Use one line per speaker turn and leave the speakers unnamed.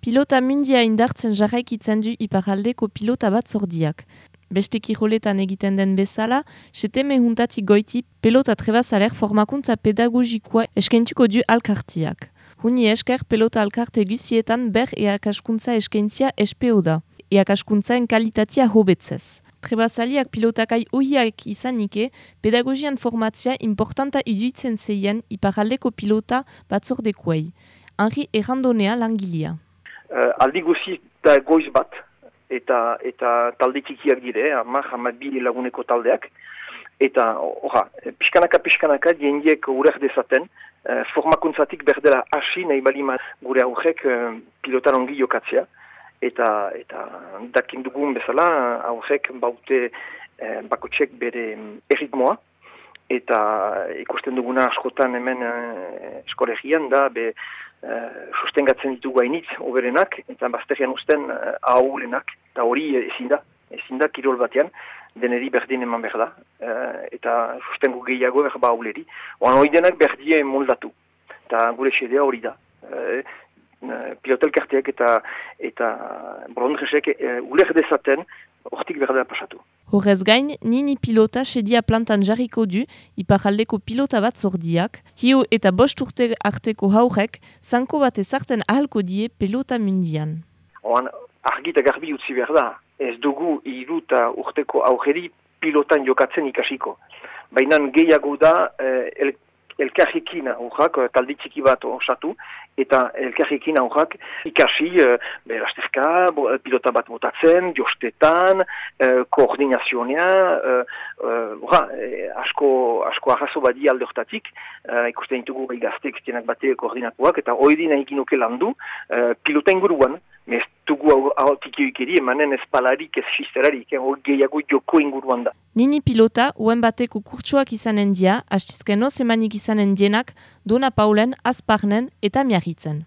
Pilota mundia indartzen jarraikitzen du iparaldeko pilota bat zordiak. Beste kiroletan egiten den bezala, sete mehuntatik goiti pelota trebazaler formakuntza pedagogikoa eskentuko du alkartiak. Huni esker pelota alkarte guzietan ber eakaskuntza eskentzia espeo da, eakaskuntzaen kalitatea hobetzez. Trebazaliak pilotakai uhiak izanike, pedagogian formatzia importanta iduitzen zeien iparaldeko pilota batzordekuei. Henri Errandonea langilia.
Uh, aldi guzi da goiz bat, eta eta talde txikiak dire, hamar, hamar bi laguneko taldeak, eta, ora, pixkanaka, pixkanaka, diendiek urek dezaten, uh, formakuntzatik berdela hasi nahi balima gure aurrek uh, pilotan ongi jokatzea. Eta eta dakin dugun bezala aurrek baute eh, bakotxek bere erritmoa. Eta ikusten duguna askotan hemen eh, eskolegian da be eh, sustengatzen ditugu hainitz oberenak eta bazterian usten eh, ahulenak eta hori ezin da ezin da kirol batean deneri berdin eman behar da eh, eta sustengu gehiago behar ba ahuleri oan hori denak berdie moldatu eta gure xedea hori da Eh, pilotelkarteak eta eta bolondresek e, uler dezaten hortik berdea pasatu.
Horrez gain, nini pilota sedia plantan jarriko du iparaldeko pilota bat zordiak, hio eta bost urte arteko haurek, zanko bat ezarten ahalko die pilota mundian.
Oan, argita garbi utzi behar da, ez dugu iruta urteko aurreri pilotan jokatzen ikasiko. Baina gehiago da, eh, elkarrekin aurrak, eh, talde txiki bat osatu, eta elkarrekin aurrak ikasi, e, pilota bat botatzen, jostetan, e, koordinazionea, e, asko, asko arrazo badi alde hortatik, e, ikusten ditugu bai gaztek zienak bate koordinatuak, eta hori dina eginoke landu, e, pilota inguruan, ez dugu hautik eri, emanen ez palarik, ez xisterarik, hori gehiago joko inguruan da.
Nini pilota, uen bateko kurtsuak izanen dia, hastizkeno zemanik izanen dienak, Dona Paulen, Azparnen eta Miarritzen.